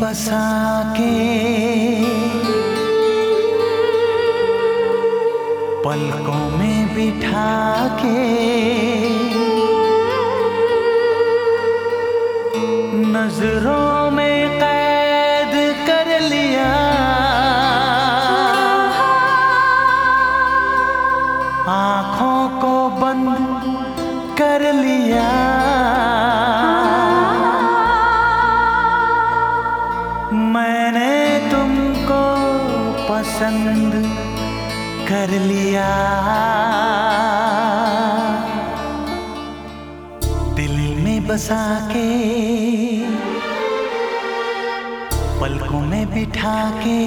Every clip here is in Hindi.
बसा के पलकों में बिठा के नज़रों में कैद कर लिया। आँखों को बंद कर लिया। कर लिया। दिल में बसा के, पलकों में बिठा के,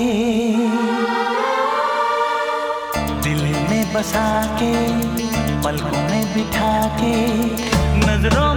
दिल में बसा के, पलकों में बिठा के, नज़रों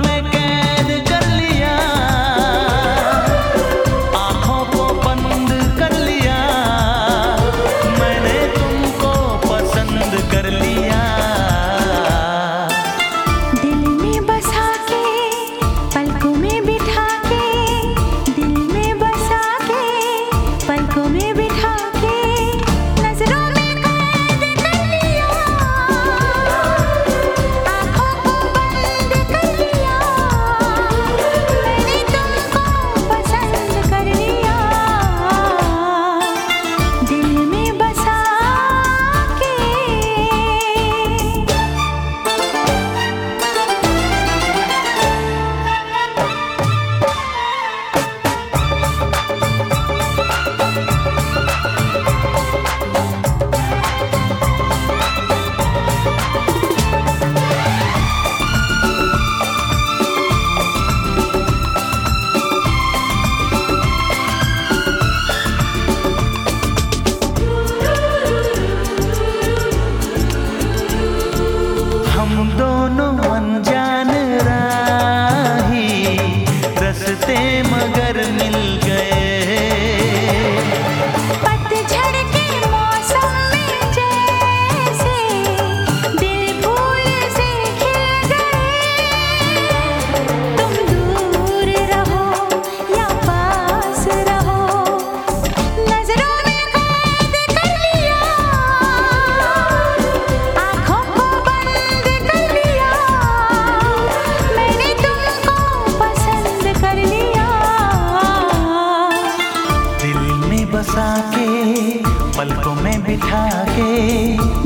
पलकों में बिठा के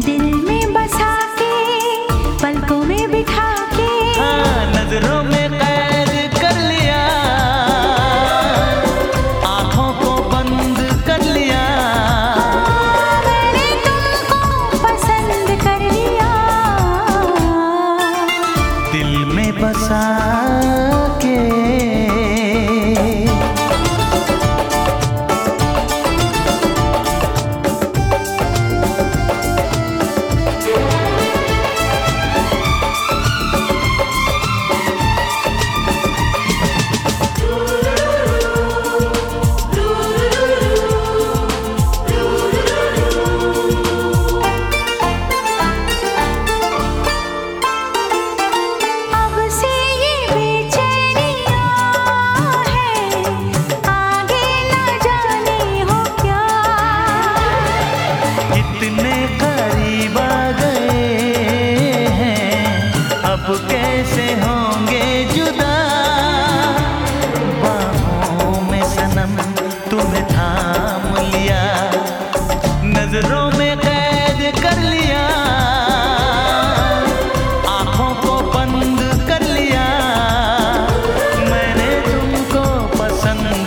दिल में बसा के पलकों में बिठा के हाँ, नज़रों में कैद कर लिया। आँखों को बंद कर लिया। मैंने तुमको पसंद कर लिया। दिल में बसा।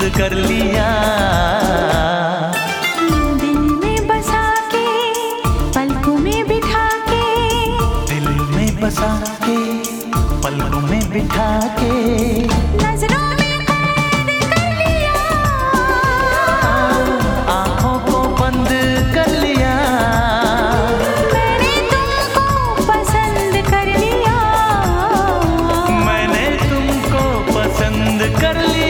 पसंद कर लिया। दिल में बसा के पलकों में बिठा के दिल में बसा के पलकों में बिठा के कर ली आँखों को बंद कर लिया। पसंद कर लिया। मैंने तुमको पसंद कर लिया।